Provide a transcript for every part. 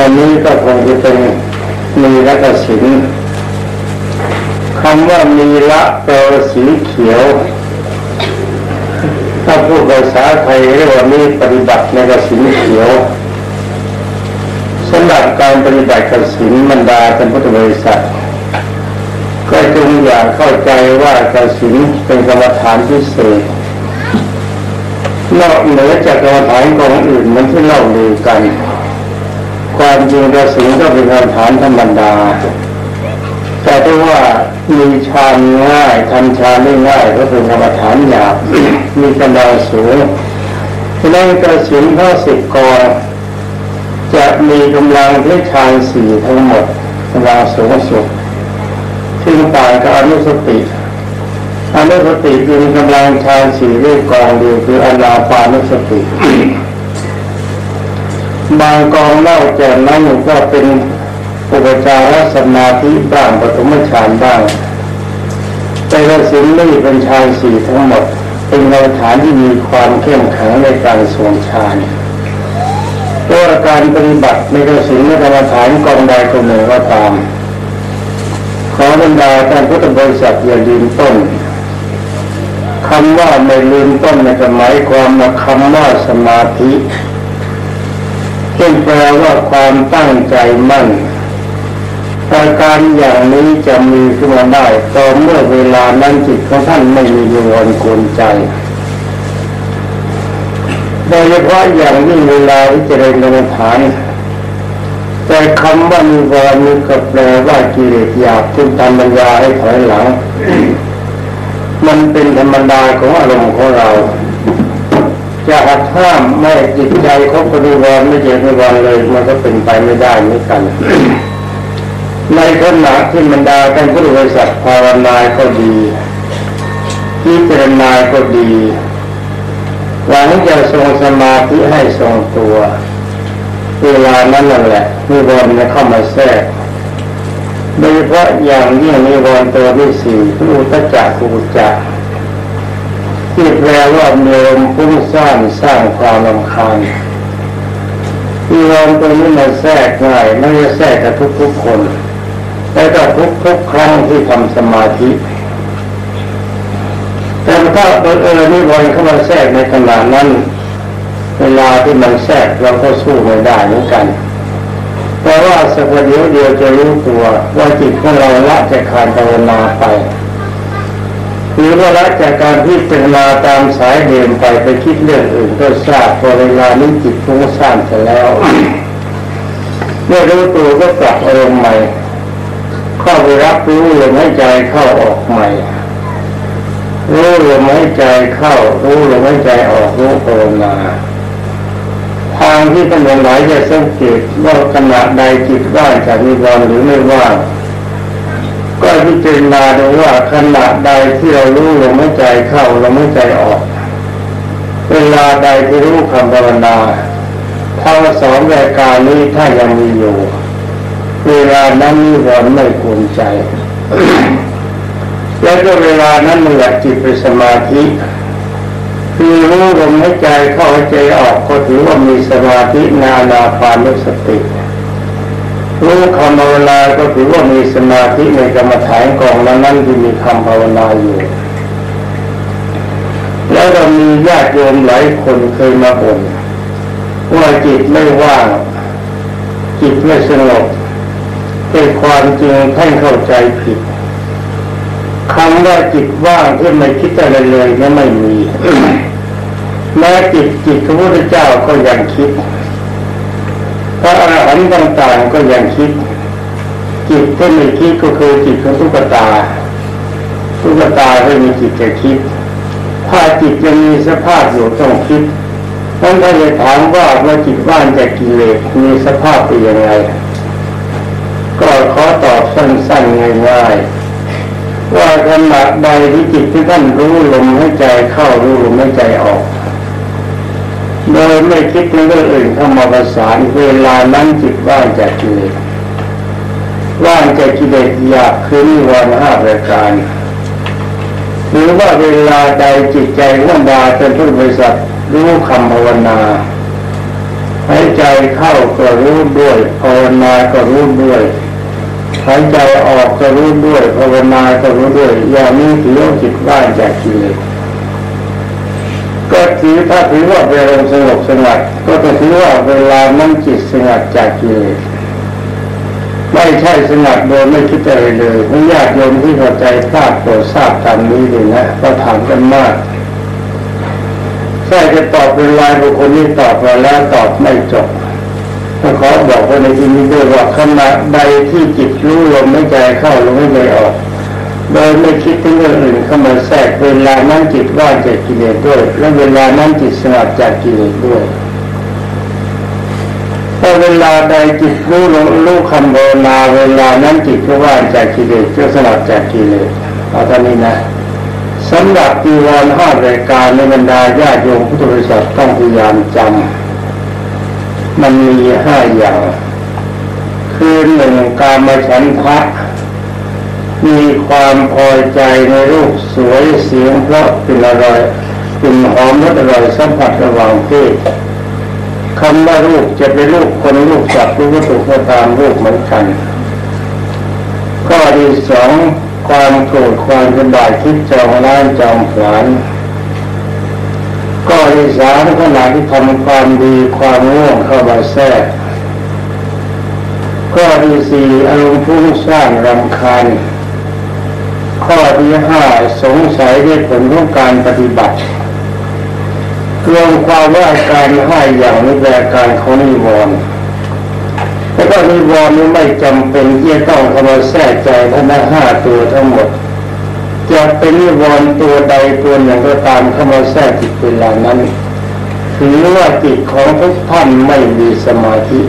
วันนี้ก็คงจะเป็นมีละกสินคำว่ามีละแปลว่าสีเขียว ถ้าพูดภาษาไทยเรียกว่ามีปฏิบัติในกสินเขียวสำหรับการปฏิบัติกสินบรรดาเป็นพุทธบริษัท ก็จงอย่าเข้าใจว่ากสินเป็นกรรมฐานพิเศษนอกเหนือจากกรรมฐานกองอื่นมันที่เล่าลือกัน ความจริงกระสินก็เป็นกรรมฐานธรรมดา แต่ถ้าว่ามีฌานง่ายทำฌานได้ง่ายก็เป็นกรรมฐานหยาบมีกำลังสูงฉะนั้นกระสินทั้งสิบกอจะมีกำลังที่ฌานสี่ทั้งหมดกำลังสูงสุดซึ่งต่างกับอนุสติอนุสติเป็นกำลังฌานสี่ด้วยกองเดียวคืออนาปานุสติ บางกองเล่าแก่นั้นก็เป็นอุปจารสมาธิบ้างปฐมฌานบ้างแต่กสินนี่เป็นฌานสี่ทั้งหมด เป็นกรรมฐานที่มีความเข้มแข็งในการทรงฌานเพราะว่าการปฏิบัติในกสินในกรรมฐานกองใดกองหนึ่งก็ตาม ขอบรรดาท่านพุทธบริษัทอย่าลืมต้นคำว่าไม่ลืมต้นในหมายความว่าคำว่าสมาธิ ซึ่งแปลว่าความตั้งใจมั่นอาการอย่างนี้จะมีขึ้นมาได้ต่อเมื่อเวลานั้นจิตของท่านไม่มียวนกวนใจโดยเฉพาะอย่างยิ่งเวลาที่เจริญกรรมฐาน แต่คำว่ามีวรนี้ก็แปลว่ากิเลสหยาบที่ทำปัญญาให้ถอยหลัง มันเป็นธรรมดาของอารมณ์ของเรา จะหักห้ามไม่จิตใจเขาปฏิวัติไม่เจริญวันเลย มันก็เป็นไปไม่ได้เหมือนกัน ในขณะที่บรรดาท่านผู้บริษัทภาวนาก็ดีพิจารณาก็ดีหวังจะทรงสมาธิให้ทรงตัว เวลานั้นนั่นแหละนิวรณ์เข้ามาแทรกโดยเฉพาะอย่างยิ่งนิวรณ์ตัวที่สี่คืออุตจักกุจจะ ที่แปลว่ามีลมพุ่งสร้างสร้างความรำคาญนิวรณ์ตัวนี้มันแทรกง่ายไม่ได้แทรกกับทุกๆคนแต่ก็ทุกๆครั้งที่ทำสมาธิ แต่ถ้าบังเอิญนิวรณ์เข้ามาแทรกในขณะนั้น เวลาที่มันแทรกเราก็สู้ไม่ได้เหมือนกันแต่ว่าสักวันเดียวเดียวจะรู้ตัวว่าจิตของเราละจากการภาวนาไป หรือว่าละจากการพิจารณาตามสายเดิมไปไปคิดเรื่องอื่นก็ทราบพอเวลานี้จิตฟุ้งซ่านเสร็จแล้วเมื่อรู้ตัวก็กลับอารมณ์ใหม่เข้าไปรับรู้ลมหายใจเข้าออกใหม่รู้ลมหายใจเข้า รู้ลมหายใจออกรู้ภาวนาทางที่ท่านหลายจะสังเกตว่าขณะใดจิตว่างจากนิวรณ์หรือไม่ว่าง ก็พิจารณาดูว่าขณะใดที่เรารู้ลมหายใจเข้าลมหายใจออก เวลาใดที่รู้คำภาวนาทั้งสองรายการนี้ถ้ายังมีอยู่ เวลานั้นนิวรณ์ไม่ควรใจ แล้วก็เวลานั้นมันหลักจิตเป็นสมาธิคือรู้ลมหายใจเข้าหายใจออกก็ถือว่ามีสมาธินานาปานุสติ รู้คำภาวนาก็ถือว่ามีสมาธิในกรรมฐานกองนั้นนั้นที่มีคำภาวนาอยู่ แล้วเรามีญาติโยมหลายคนเคยมาบ่นว่าจิตไม่ว่าง จิตไม่สงบแต่ความจริงท่านเข้าใจผิดคำว่าจิตว่างที่ไม่คิดอะไรเลยนั้นไม่มีแม้จิตจิตพระพุทธเจ้าก็ยังคิด นต์ต่างๆก็ยังคิด จิตที่ไม่คิดก็คือจิตของตุ๊กตาตุ๊กตาไม่มีจิตจะคิด ถ้าจิตยังมีสภาพอยู่ต้องคิดนั่นถ้าจะถามว่าเมื่อจิตว่างจากกิเลสมีสภาพเป็นยังไงก็ขอตอบสั้นๆง่ายๆว่าขณะใดที่จิตที่ท่านรู้ลมใหายใจเข้ารู้ลมใหายใจออก โดยไม่คิดถึงเรื่องอื่นเข้ามาประสานเวลานั้นจิตว่างจากกิเลสว่างจากกิเลสอยากคืนวันห้าประการหรือว่าเวลาใดจิตใจว่างดาเป็นผู้บริสัทรู้คำภาวนาหายใจเข้าก็รู้ด้วยภาวนาก็รู้ด้วยหายใจออกก็รู้ด้วยภาวนาก็รู้ด้วยอย่างนี้ถือว่าจิตว่างจากกิเลส ถือถ้าถือว่าเป็นอารมณ์สงบสงัดก็จะถือว่าเวลานั้นจิตสงัดจากกิเลสไม่ใช่สงัดโดยไม่คิดอะไรเลยไม่ญาติโยมที่เข้าใจทราบโปรดทราบตามนี้เลยนะก็ถามกันมากใช่จะตอบเป็นลายบุคคลนี้ตอบมาแล้วตอบไม่จบก็ขอบอกไว้ในที่นี้ด้วยว่าขณะใดที่จิตรู้ลมไม่ใจเข้าลมไม่ใจออก โดยไม่คิดถึงเรื่องอื่นเข้ามาแทรกเวลานั้นจิตว่างจากกิเลสด้วย และเวลานั้นจิตสงัดจากกิเลสด้วยถ้าเวลาใดจิตรู้ลมรู้คำภาวนาเวลานั้นจิตก็ว่างจากกิเลสก็สงัดจากกิเลสเอาตอนนี้นะสำหรับปีวรห้ารายการในบรรดาญาโยมพุทธบริษัทต้องพยายามจำมันมีห้าอย่าง คือหนึ่งการมาฉันทะ มีความพอใจในรูปสวยเสียงเพราะเป็นอร่อยเป็นหอมรสอร่อยสัมผัสระหว่างเพศคำว่ารูปจะเป็นรูปคนรูปสัตว์รูปวัตถุก็ตามรูปเหมือนกัน ข้อที่สองความโกรธความกระบาดคิดจองร้านจองผลานก็ที่สามขณะที่ทำความดีความง่วงเข้ามาแทรกข้อที่สี่อารมณ์พุ่งสร้างรำคาญ ข้อที่ห้าสงสัยด้วยผลของการปฏิบัติรวมความว่าการห้าอย่างนี้แปลการของนิวรณ์แล้วก็นิวรณ์นี้ไม่จำเป็นที่จะต้องเข้ามาแทรกใจทั้งห้าตัวทั้งหมด จะเป็นนิวรณ์ตัวใดตัวหนึ่งก็ตามเข้ามาแทรกจิตเวลานั้นถือว่าจิตของทุกท่านไม่มีสมาธิ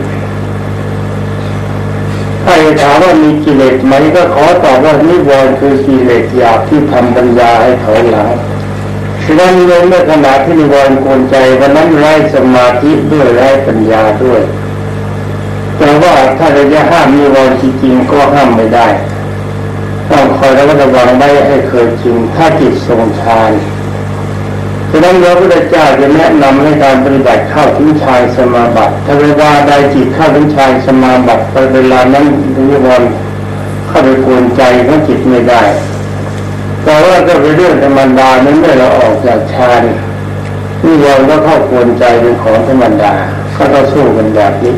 ถ้าถามว่ามีกิเลสไหมก็ขอตอบว่านิวรณ์คือกิเลสหยาบที่ทำปัญญาให้ถอยหลังฉะนั้นโยมในขณะที่นิวรณ์กวนใจวันนั้นไร้สมาธิด้วยไร้ปัญญาด้วย แต่ว่าถ้าเราจะห้ามนิวรณ์จริงๆก็ห้ามไม่ได้ ต้องคอยระมัดระวังไม่ให้เคยจริงถ้าจิตทรงฌาน ฉะนั้นพระพุทธเจ้าจะแนะนำให้การปฏิบัติเข้าถึงฌานสมาบัติ ถ้าเวลาใดจิตเข้าถึงฌานสมาบัติไปเวลานั้นนิวรณ์เข้าไปกวนใจของจิตไม่ได้แต่ว่าก็เป็นเรื่องธรรมดานั้นเมื่อเราออกจากฌานนิวรณ์ก็เข้ากวนใจเป็นของธรรมดาก็ต้องสู้กันแบบนี้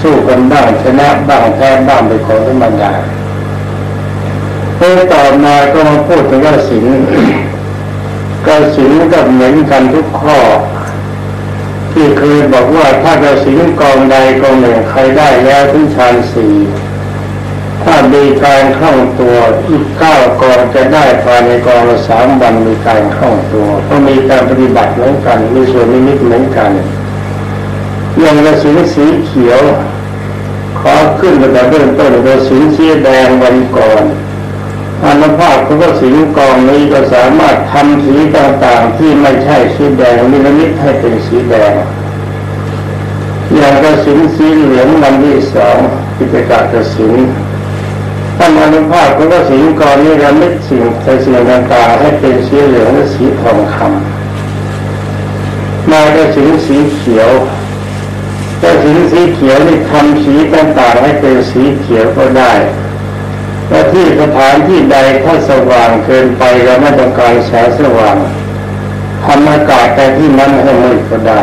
สู้กันบ้างชนะบ้างแพ้บ้างเป็นของธรรมดาเมื่อต่อมาก็มาพูดถึงว่าศีล กระสินก็เหมือนกันทุกข้อ ที่เคยบอกว่าถ้ากระสินกองใดกองหนึ่งใครได้แล้วถึงฌานสี่ถ้ามีการคล่องตัวอีกเก้ากองจะได้ภายในกองสามวันมีการคล่องตัวก็มีการปฏิบัติเหมือนกันมีส่วนนิมิตเหมือนกันอย่างกระสินสีเขียวขอขึ้นมาแต่เบื้องต้นกระสินสีแดงวันก่อน อนุภาพของกสินกองนี้ก็สามารถทำสีต่างๆที่ไม่ใช่สีแดงมิลมิตให้เป็นสีแดง อย่างกระสินสีเหลืองลำที่สองกิจการกระสินท่านอนุภาพของกสินกองนี้ระมิดสิ่งใส่สิ่งต่างๆให้เป็นสีเหลืองและสีทองคำมากระสินสีเขียวกระสินสีเขียวนี่ทำสีต่างๆให้เป็นสีเขียวก็ได้ และที่สถานที่ใดถ้าสว่างเกินไปเราไม่ต้องการแสงสว่างทำอากาศแต่ที่นั้นให้มืดก็ได้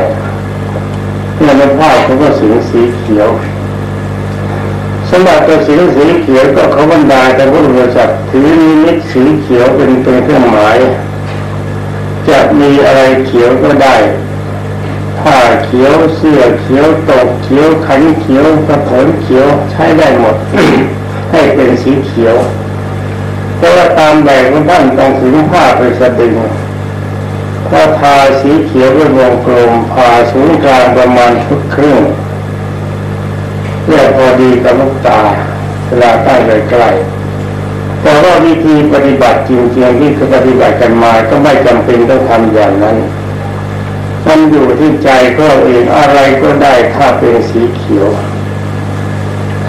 เพื่อในภาพเขาก็สีสีเขียวสำหรับตัวสีสีเขียวก็เขาบรรดาแต่พุทธบริษัทถือนิมิตสีเขียวเป็นเป็นเครื่องหมาย จะมีอะไรเขียวก็ได้ผ้าเขียวเสื้อเขียวตกเขียวขันเขียวกระถินเขียวใช้ได้หมด ให้เป็นสีเขียวเพราะว่าตามแบบของท่านต้องถึงผ้าไปสะดึงถ้าทาสีเขียวเป็นวงกลมผ่าศูนย์กลางประมาณฟุตครึ่งเพื่อพอดีกับลูกตาเวลาใกล้ใกล้แต่ว่าวิธีปฏิบัติจริงๆที่เขาปฏิบัติกันมาก็ไม่จำเป็นต้องทำอย่างนั้น มันอยู่ที่ใจก็เองอะไรก็ได้ถ้าเป็นสีเขียว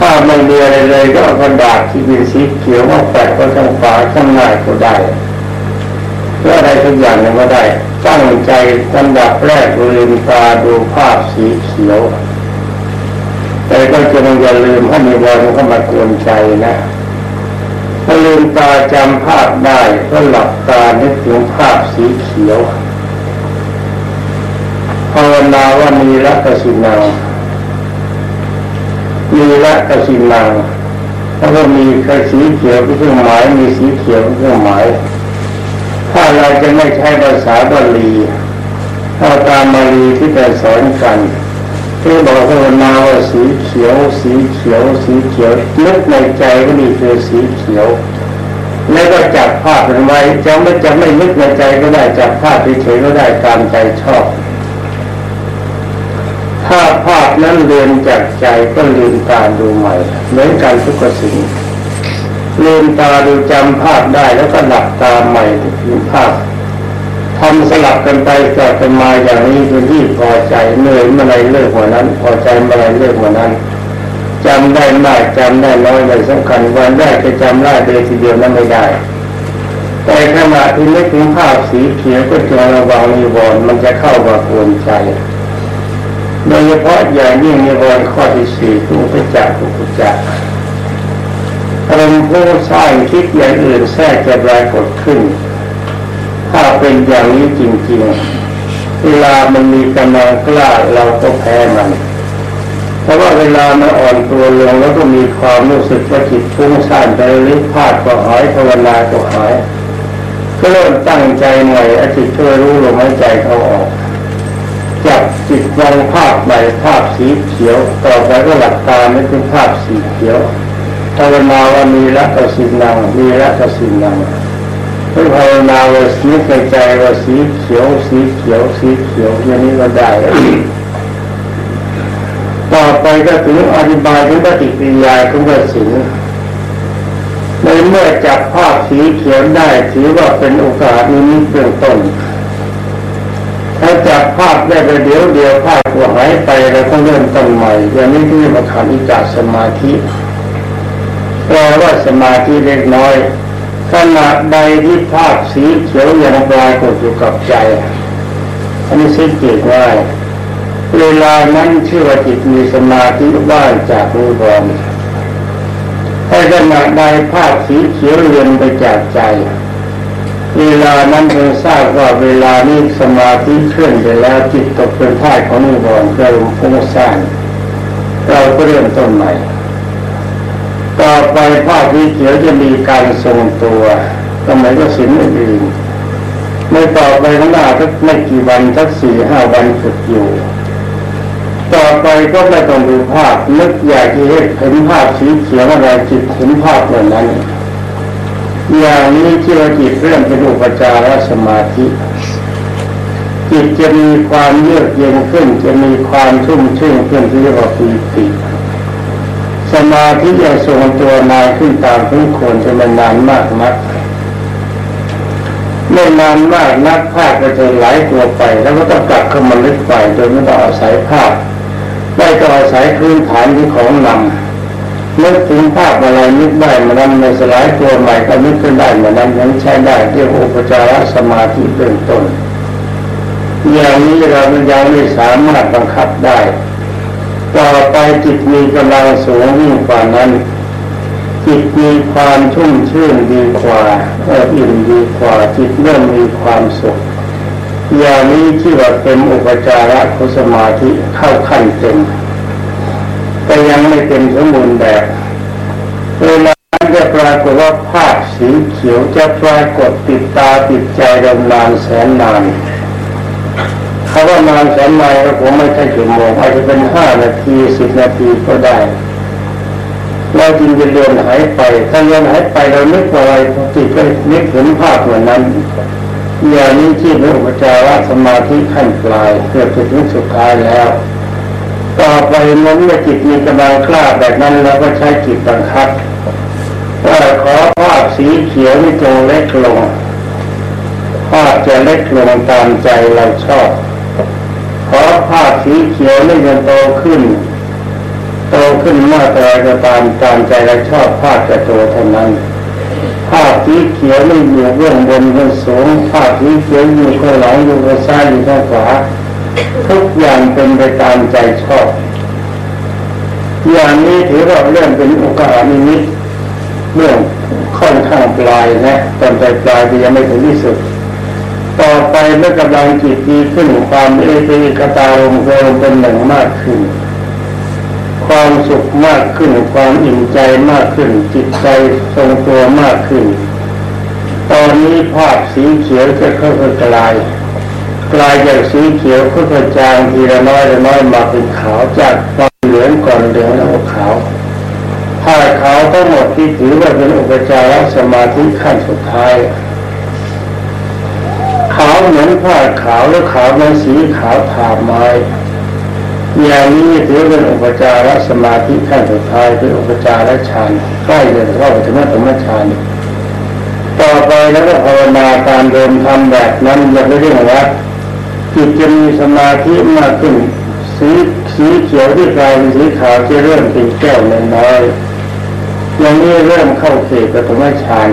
ถ้าไม่มีอะไรเลยก็เอากระดาษที่เป็นสีเขียวมาแปะไว้ข้างฝาข้างหน้าก็ได้เพื่อะไรทุกอย่างเนี่ยก็ได้ตั้งใจลำดับแรกลืมตาดูภาพสีเขียว แต่ก็จะต้องอย่าลืมให้มีวันเข้ามากวนใจนะถ้าลืมตาจำภาพได้ก็หลับตานึกถึงภาพสีเขียวภาวนาว่ามีละกสินัง มีละกสินังแล้วก็มีกระสีเขียวเป็นเครื่องหมาย มีสีเขียวเป็นเครื่องหมาย ถ้าเราจะไม่ใช้ภาษาบาลีเอาตามบาลีที่แต่สอนกันที่บอกภาวนาว่าสีเขียว สีเขียว สีเขียวนึกในใจก็มีคือสีเขียวแล้วก็จับภาพเป็นไว้จะไม่จะไม่นึกในใจก็ได้จับภาพเฉยๆก็ได้ตามใจชอบ ถ้าภาพนั้นเรียนจากใจก็ลืมตาดูใหม่เหมือนการทุกสิ่งลืมตาดูจำภาพได้แล้วก็หลับตาใหม่ถึงภาพทำสลับกันไปกลับกันมาอย่างนี้เป็นที่พอใจเหนื่อยเมื่อไรเลิกหัวนั้น พอใจเมื่อไรเลิกหัวนั้นจำได้มากจำได้น้อยไม่สำคัญวันแรกจะจำได้เดียวทีเดียวนั้นไม่ได้ แต่ขณะที่นึกถึงภาพสีเขียวก็จงระวังนิวรณ์มันจะเข้ามากวนใจ โดยเฉพาะอย่างยิ่งนิวรณ์ข้อที่สี่คืออุปจักอุปจักอารมณ์ผู้สร้างคิดอย่างอื่นแทรกจะปรากฏขึ้น ถ้าเป็นอย่างนี้จริงๆ เวลามันมีกำลังกล้าเราก็แพ้มัน เพราะว่าเวลามันอ่อนตัวลงแล้วก็มีความรู้สึกว่าจิตฟุ้งซ่านไปริพาดก็หายภาวนาก็หายก็เริ่มตั้งใจใหม่อาจิตช่วยรู้ลมหายใจเขาออก จับจิตวางภาพใหม่ภาพสีเขียวต่อไปก็หลับตาไม่เป็นภาพสีเขียวภาวนาว่ามีละกสินังมีละกสินังเพื่อภาวนาว่าสีในใจว่าสีเขียว สีเขียว สีเขียวอย่างนี้ก็ได้ต่อไปก็ถึงอธิบายถึงปฏิกิริยาของกสินในเมื่อจับภาพสีเขียวได้ถือว่าเป็นโอกาสนี้เบื้องต้นาจับภาพได้ไปเดียวเดียวภาพก็หายไปแล้วก็เริ่มต้นใหม่อย่างนี้ที่มาขันอิจาสมาธิแปลว่าสมาธิเล็กน้อยขณะใดที่ภาพสีเขียวยังปรากฏอยู่กับใจอันนี้สังเกตง่ายเวลานั้นชื่อว่าจิตมีสมาธิว่างจากนิวรณ์ถ้าขณะใดภาพสีเขียวเลือนไปจากใจ เวลานั้นเธอทราบว่าเวลานี้สมาธิเคลื่อนไปแล้วจิตตกเป็นท่าของนิวรณ์กระลุมฟุ้งซ่านเราก็เริ่มต้นใหม่ ต่อไปภาพสีเขียวจะมีการทรงตัวก็เหมือนกับสิ่งอื่นๆไม่ต่อไปข้างหน้าสักไม่กี่วันสักสี่ห้าวันฝึกอยู่ ต่อไปก็ไม่ต้องดูภาพนึกอยากที่เห็นภาพสีเขียวอะไรจิตเห็นภาพเหล่านั้น อย่างนี้ที่เราจิตเริ่มเป็นอุปจารสมาธิจิตจะมีความเยือกเย็นขึ้น จะมีความชุ่มชื่นขึ้นที่เรียกว่าปีติสมาธิยังทรงตัวนานขึ้นตามทุกคนจะมันนานมากนักไม่นานมากนักภาพก็จะไหลตัวไป แล้วก็ต้องกลับเข้ามาลึกไปโดยไม่ต้องอาศัยภาพไม่ต้องอาศัยพื้นฐานที่ของนำ นึกถึงภาพอะไรนึกได้มานั้นในสลายตัวใหม่ก็นึกขึ้นได้มือนนั้นยังใช้ได้เรียกอุปจารสมาธิเบื้องต้น อย่างนี้เรายังไม่สามารถบังคับได้ ต่อไปจิตมีกำลังสูงยิ่งกว่านั้น จิตมีความชุ่มชื่นดีกว่าเอออิ่มดีกว่าจิตเริ่มมีความสุขอย่างนี้ที่ว่าเป็นอุปจาระคุสมาธิเข้าขั้นเต็ม แต่ยังไม่เต็มสมบูรณ์แบบเวลาจะปรากฏว่าภาพสีเขียวจะปรากฏติดตาติดใจดำนานแสนนานคำว่านานแสนนานก็ผมไม่ใช่ชั่วโมงอาจจะเป็นห้านาทีสิบนาทีก็ได้เราจึงจะเดินหายไป ถ้าเดินหายไปเรานึกอะไรจิตก็นึกถึงภาพเหมือนนั้นอย่างนี้ที่เป็นอุปจารสมาธิขั้นปลายเกือบจะถึงสุดท้ายแล้ว ต่อไปนั้นเมื่อจิตมีกำลังกล้าแบบนั้นเราก็ใช้จิตบังคับว่าขอภาพสีเขียวนี่จงเล็กลงภาพจะเล็กลงตามใจเราชอบ ขอภาพสีเขียวนี่จะโตขึ้น โตขึ้นมากอะไรก็ตามตามใจเราชอบภาพจะโตเท่านั้นภาพสีเขียวไม่อยู่เบื้องบนเบื้องสูงภาพสีเขียวอยู่ข้างหลังอยู่ข้างซ้ายอยู่ข้างขวา ทุกอย่างเป็นไปตามใจชอบ อย่างนี้ถือว่าเรื่องเป็นโอกาสนิมิตเรื่องค่อนข้างปลายนะตอนปลายปลายยังไม่ถึงที่สุด ต่อไปเมื่อกำลังจิตดีขึ้นความเอติกตาลงเร็วเป็นหนึ่งมากขึ้น ความสุขมากขึ้น ความอิ่มใจมากขึ้น จิตใจทรงตัวมากขึ้น ตอนนี้ภาพสีเขียวจะค่อยๆกลาย กลายจากสีเขียวค่อยๆจางทีละน้อยละน้อยมาเป็นขาวจากความเหลืองก่อนเหลืองแล้วขาวผ้าขาวทั้งหมดที่ถือว่าเป็นอุปจารสมาธิขั้นสุดท้ายขาวเหมือนผ้าขาวแล้วขาวเหมือนสีขาวทาไม้อย่างนี้ถือเป็นอุปจารสมาธิขั้นสุดท้ายเป็นอุปจารฌานใกล้จะเข้าถึงมัธรรมฌานต่อไปแล้วก็ภาวนาตามเดิมทำแบบนั้นอย่าไปเรื่องวัด จิตจะมีสมาธิมากขึ้น สีสีเขียวที่กลายเป็นสีขาวจะเริ่มเป็นแก้วน้อยอย่างนี้เริ่มเข้าเขตปฐมฌาน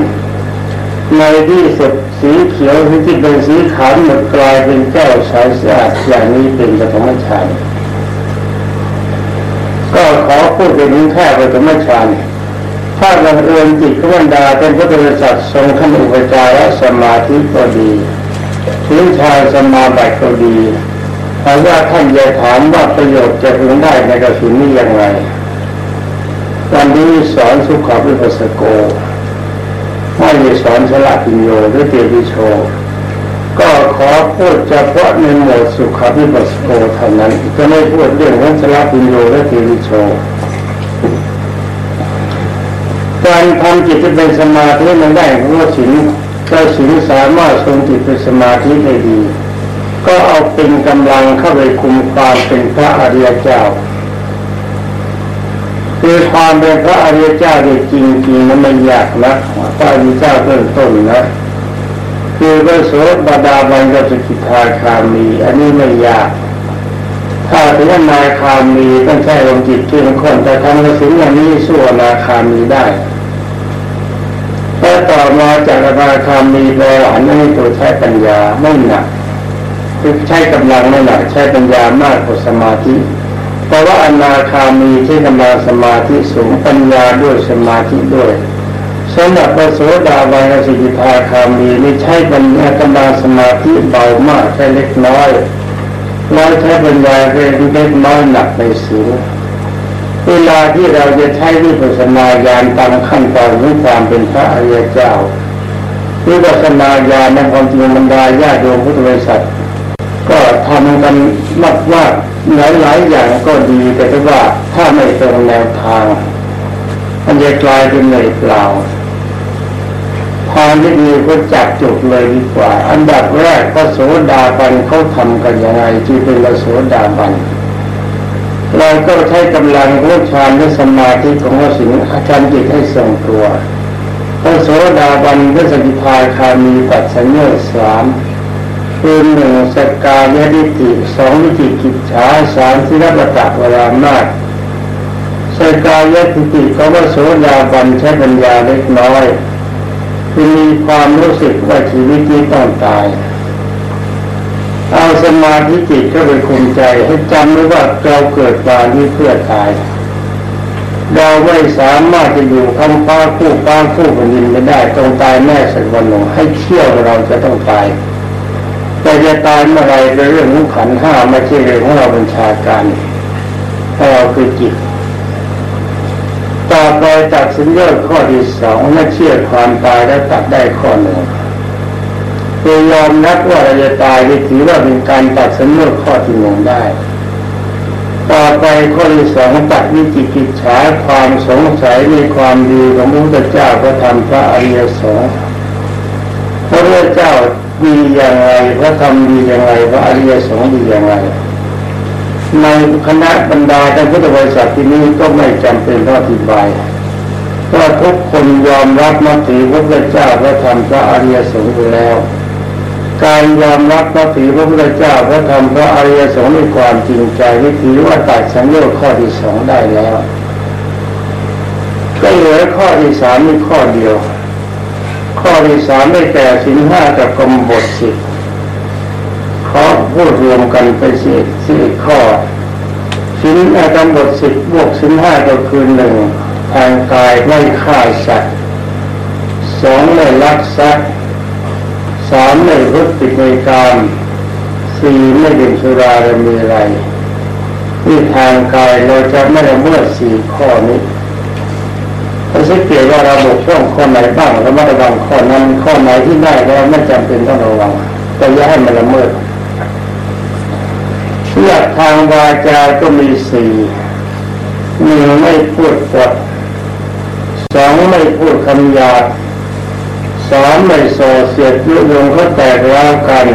ในที่สุดสีเขียวที่เป็นสีขาวหมดกลายเป็นแก้วใสสะอาดอย่างนี้เป็นปฐมฌานก็ขอพูดเป็นแค่ปฐมฌานถ้าบังเอิญจิตขบันดาเป็นพระบริษัททรงขั้นอุปจารสมาธิก็ดี ถึงชายสมาบัติก็ดีแต่ว่าท่านจะถามว่าประโยชน์จะพึงได้ในกระสุนนี้อย่างไรวันนี้สอนสุขวิปัสสโกไม่ได้สอนสละปิญโยหรือเตวิโช ก็ขอพูดเฉพาะในหมวดสุขวิปัสสโกเท่านั้นจะไม่พูดเรื่องของสละปิญโยและเตวิโชการทำจิตเป็นสมาธิมันได้เพราะว่าสิง ก็สิงสามารถทรงจิตเป็นสมาธิได้ดี ก็เอาเป็นกำลังเข้าไปคุมความเป็นพระอริยเจ้าคือความเป็นพระอริยเจ้าจริงจริงนั้นไม่ยากนะพระอริยเจ้าเริ่มต้นนะคือพระโสดาดาบันกับสกิทาคามี อันนี้ไม่ยาก ถ้าถึงนาคามีต้องใช้ลมจิตเข้มข้นแต่ทำกระสินอย่างนี้สู้นาคามีได้ ถ้ามาจากนาคามีไปหันนี้ตัวใช้ปัญญาไม่หนักคือใช้กำลังไม่หนักใช้ปัญญามากกว่าสมาธิเพราะว่าอนาคามีที่กำลังสมาธิสูงปัญญาด้วยสมาธิด้วยสำหรับพระโสดาบันสิกิทาคามีไม่ใช่ปัญญากำลังสมาธิเบามากแค่เล็กน้อยน้อยใช้ปัญญาเล็กน้อยหนักในสูง เวลาที่เราจะใช้วิปัสสนาญาณตามขั้นตอนของความเป็นพระอริยเจ้าวิปัสสนาญาณในความจริงบรรดาญาโยมพุทธบริษัทก็ทำกันมากว่าหลายๆอย่างก็ดีแต่ว่าถ้าไม่ตรงแนวทาง มันจะกลายเป็นเหนื่อยเปล่าทางที่ดีก็จับจุดเลยดีกว่า อันดับแรกพระโสดาบันเขาทำกันยังไงที่เป็นพระโสดาบัน เราก็ใช้กำลังพุทฌานและสมาธิของวสิงอาจารย์จิตให้ทรงตัวพระโสดาบันพระสกิทาคามีปัจสัญญาสามคือหนึ่งสกกายดิติสองวิจิกิจฉาสามสิรปตะเวลามาศสกายดิติเขาว่าโสดาบันใช้ปัญญาเล็กน้อย คือมีความรู้สึกว่าชีวิตนี้ต้องตาย มาธิจิตก็ไปคุมใจให้จำไว้ว่าเราเกิดมาที่เพื่อตาย เราไม่สามารถจะอยู่คำฟ้าคู่ฟ้าคู่แผ่นดินไม่ได้ต้องตายแน่สักวันหนึ่งให้เที่ยวเราจะต้องตายแต่จะตายเมื่อไรเป็นเรื่องของขันห้าไม่ใช่เรื่องของเราบัญชาการเราคือจิตต่อไปตัดสินเรื่องข้อที่สองไม่เชื่อความตายและตัดได้ข้อหนึ่ง คือยอมรับว่าเราจะตายที่ถือว่าเป็นการตัดสินเรื่อข้อที่หนึ่งได้ ต่อไปข้อที่สองตัดวิจิกิจฉาความสงสัยในความดีของพระพุทธเจ้าพระธรรมพระอริยสงฆ์พระพุทธเจ้าดีอย่างไรพระธรรมดีอย่างไรพระอริยสงฆ์ดีอย่างไรในคณะบรรดาท่านพุทธบริษัทที่นี้ก็ไม่จำเป็นต้องอธิบายก็ทุกคนยอมรับนับถือพระพุทธเจ้าพระธรรมพระอริยสงฆ์ไปแล้ว การยอมรับนับถือพระพุทธเจ้าพระธรรมพระอริยสงฆ์ด้วยความจริงใจนี่ถือว่าตัดสัญญาข้อที่สองได้แล้วก็เหลือข้อที่สามมีข้อเดียว ข้อที่สามได้แก่สินห้ากับกรมบทสิบขอพูดรวมกันไปสิสิข้อชิ้นอาการบทสิบบวกสินห้าก็คือหนึ่งทางกายไม่ฆ่าสัตว์สองไม่ลักทรัพย์ สามไม่รุติดในการสี่ไม่ดื่มสุราและมีอะไรนี่ทางกายเราจะไม่ละเมิดสี่ข้อนี้ถ้าสังเกตว่าเราบกพร่องข้อไหนบ้างเราไม่ระวังข้อนั้นข้อไหนที่ได้แล้วไม่จำเป็นต้องระวังแต่อย่าให้มันละเมิดเลือกทางวาจาก็มีสี่หนึ่งไม่พูดปดสองไม่พูดคำหยาบ สามไม่ส่อเสียดยุยงเขาแตกร้าวกัน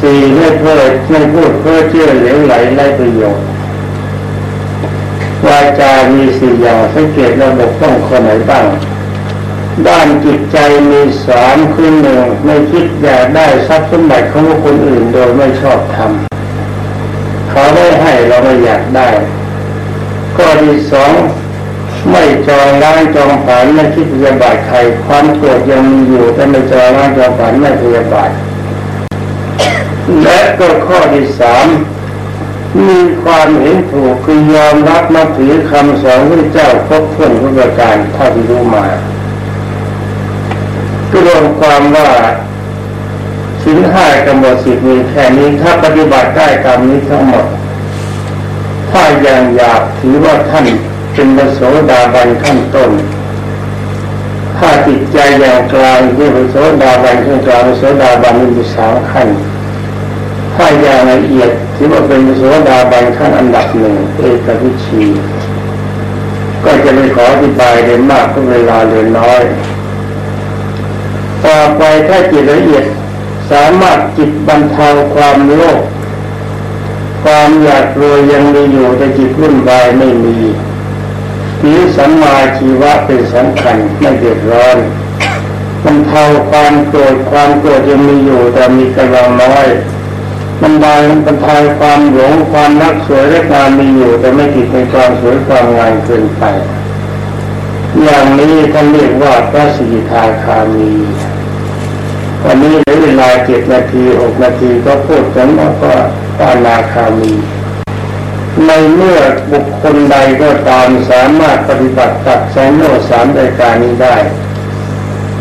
สี่ไม่เพ้อไม่พูดเพ้อเชื่อเหลวไหลไร้ประโยชน์วาจามีสี่อย่างสังเกตระบบต้องคนไหนบ้างด้านจิตใจมีสามคือหนึ่งไม่คิดอยากได้ทรัพย์สมบัติของคนอื่นโดยไม่ชอบทำเขาไม่ให้เราไม่อยากได้ ข้อที่สอง ไม่จองล้างจองผ่านไม่คิดพยาบาทใครความโกรธยังมีอยู่แต่ไม่จองล้างจองผ่านไม่พยาบาทและก็ข้อที่สามมีความเห็นถูกคือยอมรับนับถือคำสอนพระเจ้าครบถ้วนทุกประการเท่าที่รู้มาก็รวมความว่าสินห้ากำหนดสิบมีแค่นี้ถ้าปฏิบัติได้ตามนี้ทั้งหมด ถ้ายังอยากถือว่าท่าน เป็นพระโสดาบันขั้นต้น ถ้าจิตใจอย่างกลางที่พระโสดาบันขั้นกลางพระโสดาบันมีสามขั้นถ้าอย่างละเอียดถือว่าเป็นพระโสดาบันขั้นอันดับหนึ่งเอกวิชี ก็จะไม่ขออธิบายเลยมากเพราะเวลาเหลือน้อย ต่อไปถ้าจิตละเอียดสามารถจิตบรรเทาความโลภความอยากรวยยังมีอยู่แต่จิตวุ่นวายไม่มี ถือสัมมาชีวะเป็นสำคัญไม่เดือดร้อนบรรเท่าความโกรธความโกรธยังมีอยู่แต่มีกำลังน้อยบรรดาบรรเทายความหลงความรักสวยและงามมีอยู่ แต่ไม่ติดในความสวยความงามเกินไป อย่างนี้ท่านเรียกว่าพระสิทาคามีวันนี้เหลือเวลาเจ็ดนาทีหกนาทีก็พูดกันแล้วก็ปานาคามี ในเมื่อบุคคลใดก็ตามสามารถปฏิบัติตัดแสงโนสามรายการนี้ได้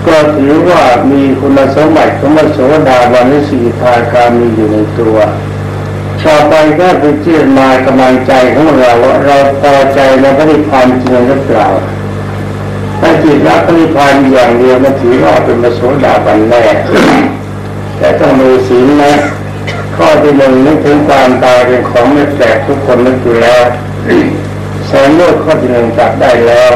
ก็ถือว่ามีคุณสมบัติของมโสดาบันและสีทาคามีอยู่ในตัวต่อไปก็เป็นเชื่อมากำลังใจของเราว่าเราพอใจในพระนิพพานจริงหรือเปล่าถ้าจิตรักพระนิพพานอย่างเดียวมันถือว่าเป็นมโสดาบันแน่แต่ต้องมีศีลนะ ข้อที่หนึ่งนึกถึงความตายเป็นของไม่แปลกทุกคนนึกอยู่แล้วแสงโยชน์ข้อที่หนึ่งจับได้แล้ว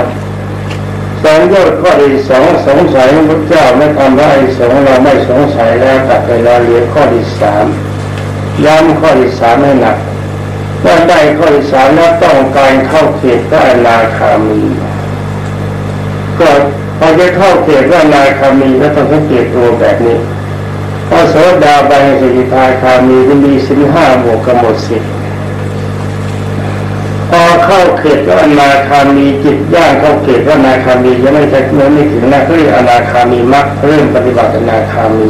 แสงโยชน์ข้อที่สองสงสัยพระเจ้าไม่ทำให้สงเราไม่สงสัยแล้วตัดไปแล้วเหลือข้อที่สามย้ำข้อที่สามให้หนักว่าได้ข้อที่สามแล้วต้องการเข้าเขตพระอนาคามีก็พอจะเข้าเขตพระอนาคามีก็ต้องสังเกตตัวแบบนี้ พระโสดาบันสิทาคามีก็มีสินห้าบวกกำหนดสิบพอเข้าเขตพระอนาคามีจิตย่างเข้าเขตพระอนาคามียังไม่ใช่เมื่อไม่ถึงนะเรียกอนาคามีมักเริ่มปฏิบัติอนาคามี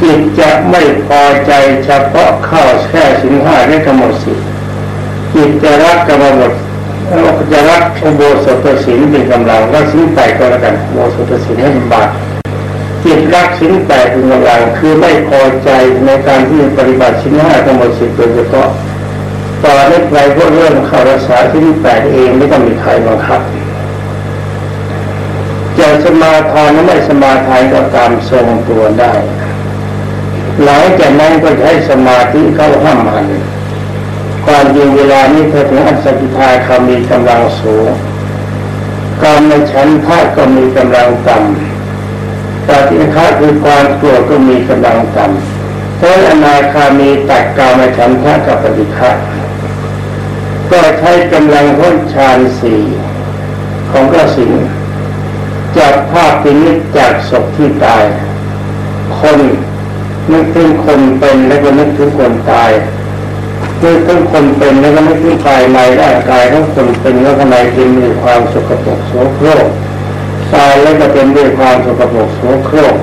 จิตจะไม่พอใจเฉพาะเข้าแค่สินห้าได้กำหนดสิจิตจะรักกำหนดจะรักอุโบสถศีลเป็นกำลังรักสิ่งแปก็แล้วกันอุโบสถศีลให้บาต จิตรักชิ้นแปดเป็นกำลังคือไม่พอใจในการที่ปฏิบัติชิ้นห้าทั้งหมดสิบโดยเฉพาะตอนนี้ใครก็เริ่มเข้ารักษาชิ้นแปดเองไม่ต้องมีใครบังคับจะสมาทานหรือไม่สมาทานก็ตามทรงตัวได้ หลังจากนั้นก็ใช้สมาธิเข้าห้ามมันความจริงเวลานี้เธอถึงอัศกิทาคามีกำลังสูงการในชั้นทะก็มีกำลังต่ำ ปฏิฆะคือความกลัวก็มีกำลังต่ำเพราะอนาคามีตัดกามฉันทะกับปฏิฆะก็ใช้กำลังพ้นฌานสี่ของกระสิงจับภาพปินิจจากศพที่ตาย คนนึกถึงคนเป็นแล้วก็นึกถึงคนตายนึกถึงคนเป็นแล้วก็นึกถึงภายในร่างกายของคนเป็นแล้วข้างในเป็นมีความสกปรกโสโครก ตายแล้วก็เป็นด้วยความสกปรกโสโครก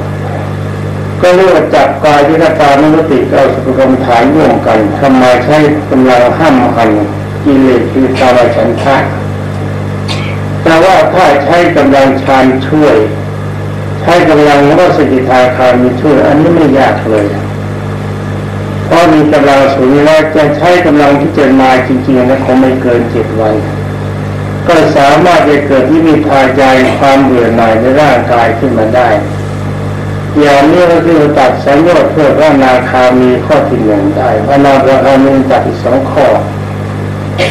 ก็เรียกว่าจับกายที่ตานุสติเอาสุกรรมฐานร่วมกันทำมาใช้กำลังห้ามหันกิเลสคือตาวฉันทะแต่ว่าถ้าใช้กำลังฌานช่วย ใช้กำลังวสกิทาคามีช่วย อันนี้ไม่ยากเลยเพราะมีกำลังสูงแล้วจะใช้กำลังที่จะมาจริงๆนะคงไม่เกินเจ็ดวัน ก็สามารถจะเกิดที่มีทายายความเบื่อหน่ายในร่างกายขึ้นมาได้ อย่างนี้ก็คือตัดสัญญาเพื่อพระนาคามีข้อที่หนึ่งได้พระนาคามีตัดอีกสองข้อ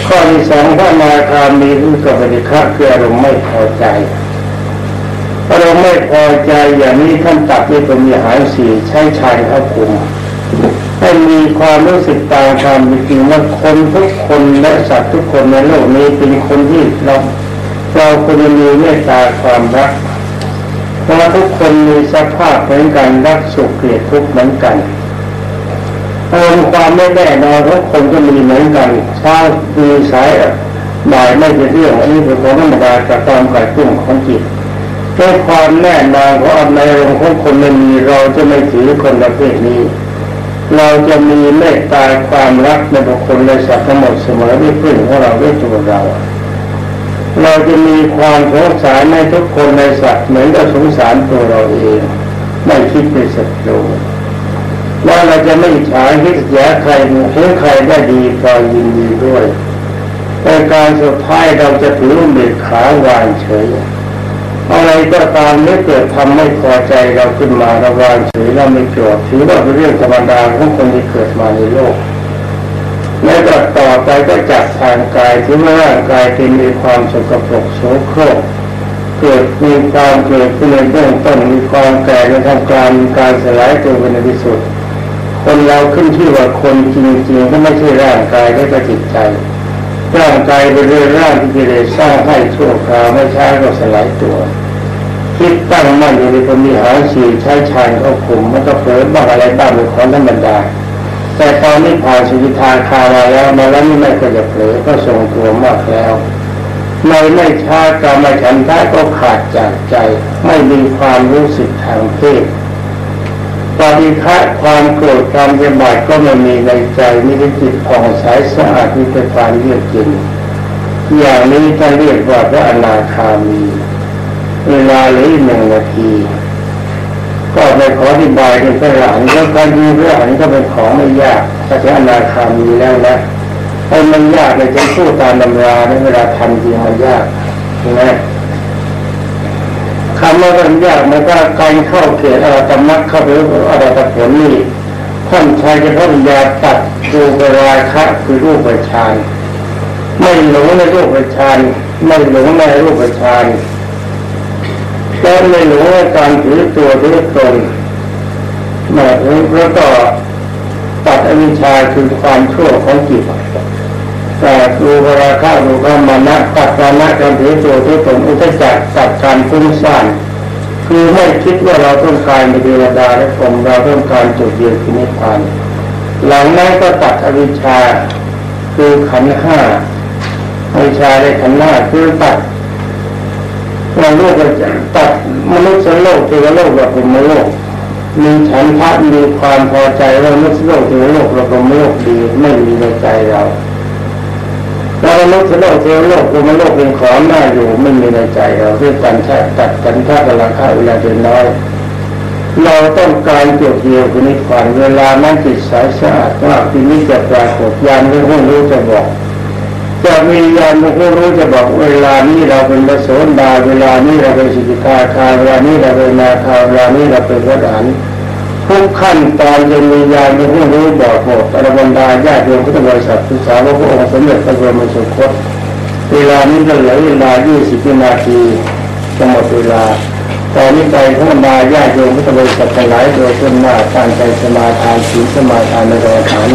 ข้อที่สองพระนาคามีคือกบปฏิฆะคืออารมณ์ไม่พอใจอารมณ์ไม่พอใจอย่างนี้ท่านตัดด้วยเป็นมีหารสี่ใช้ชายเข้าคุม ให้มีความรู้สึกตามความเป็นจริงว่าคนทุกคนและสัตว์ทุกคนในโลกนี้เป็นคนที่เราเราควรมีเมตตาความรักเพราะทุกคนมีสภาพเหมือนกันรักสุขเกลียดทุกข์เหมือนกันอารมณ์ความไม่แน่นอนทุกคนก็มีเหมือนกันเช้ามีสายบ่ายไม่เป็นเรื่องอันนี้เป็นของธรรมดากับความกระตุ้นของจิตด้วยความแน่นอนของอำนาจของคนไม่มีเราจะไม่ถือคนประเภทนี้ เราจะมีเมตตาความรักในบุคคลและสัตว์ทั้งหมดเสมอด้วยเพื่อนของเราด้วยตัวเรา เราจะมีความสงสารในทุกคนในสัตว์เหมือนกับสงสารตัวเราเองไม่คิดเป็นศัตรูว่าเราจะไม่ฉายคิดแย่ใครเห็นใครได้ดีก็ยินดีด้วยแต่การสุดท้ายเราจะถือเบ็ดขาวางเฉย อะไรก็ตามเมื่อเกิดทำไม่พอใจเราขึ้นมาระวางเฉยเราไม่โกรธถือว่าเป็นเรื่องธรรมดาของคนที่เกิดมาในโลกแล้วก็ต่อไปก็จับทางกายที่ว่าร่างกายเป็นมีความสกปรกโสโครกเกิดมีความเกิดขึ้นในเบื้องต้นมีความแก่ในทางการมีการสลายตัวเป็นที่สุดคนเราขึ้นชื่อว่าคนจริงๆก็ไม่ใช่ร่างกายและจิตใจ ร่างกายเป็นเรื่องร่างที่กิเลสสร้างให้ชั่วคราวไม่ช้าก็สลายตัวคิดตั้งมั่นอยู่ในพรมีหารสี่ใช้ชายเข้าคุมมันก็เผลอบ้างอะไรบ้างเป็นของธรรมดาแต่ตอนนี้ผ่านสุริทาคามาแล้วมาแล้วนี่ไม่ก็จะเผลอก็ทรงตัวมากแล้วในไม่ช้ากรรมฉันทะก็ขาดจากใจ ไม่มีความรู้สึกทางเพศ ปฏิฆะความโกรธความเจ็บาดก็ไม่มีในใจมีแต่จิตผ่องใสสะอาดมีแต่ความเยือกเย็นอย่างนี้ท่านเรียกว่าพระอนาคามี เวลาเหลืออีกหนึ่งนาที ก็ไปขออธิบายเป็นพระหลานแล้วการดูพระหลานก็เป็นของไม่ยากถ้าจะอนาคามีแล้วนะไอ้มันยากเลยจะพูดตามตำราในเวลาทำจริงมันยากใช่ไหม คำว่ามันยากมันก็การเข้าเขตอาตมักเข้าไปอาตผลนี่ท่านใช้เฉพาะยาตัดดูกราคะคือรูปประชานไม่หลงในรูปประชานไม่หลงในรูปประชานและไม่หลงในการถือตัวถือตนมาแล้วก็ตัดอวิชชาคือความชั่วของจิต แต่ดูเวลาข้าดูข้ามานะตัดกานะการถือตัวถือตนอุตจักตัดการฟุ้งซ่านคือไม่คิดว่าเราต้องการเป็นเทวดาและผมเราต้องการจุดเดียวคือนิพพานหลังนั้นก็ตัดอวิชชาคือขันห้าอวิชชาได้ขันห้าคือตัดเราโลกตัดมนุษย์โลกเทวโลกแบบผมโลกมีฉันทะมีความพอใจว่ามนุษย์โลกเทวโลกเราเป็นโลกดีไม่มีในใจเรา เรามนุษย์โลกเทวโลกภูมิโลกเป็นของหน่าอยู่ไม่มีในใจเราด้วยกันแค่ตัดกันแค่กำลังค่าเวลาเป็นน้อย เราต้องการจุดเดียวคือนิพพานเวลานั้นจิตใสสะอาดมากที่นี้จะปรากฏยานไม่รู้จะบอก จะมียานไม่รู้จะบอกเวลานี้เราเป็นพระโสดาเวลานี้เราเป็นสิกขาคาเวลานี้เราเป็นนาคาเวลานี้เราเป็นพระอรหันต์ ทุกขั้นตอนจะมียานไม่รู้บอกหมดอรบรรดาญาติโยมพุทธบริษัททุกสาวพระองค์สมเด็จพระบรมสุคตเวลานี้ก็เหลือเวลา 20 วินาทีจะหมดเวลา ตอนนี้ไปพระบาญาติโยมพุทธบริษัททั้งหลายโดยเพื่นหน้าตั้งใจสมาทานศีลสมาทานในรอฐาน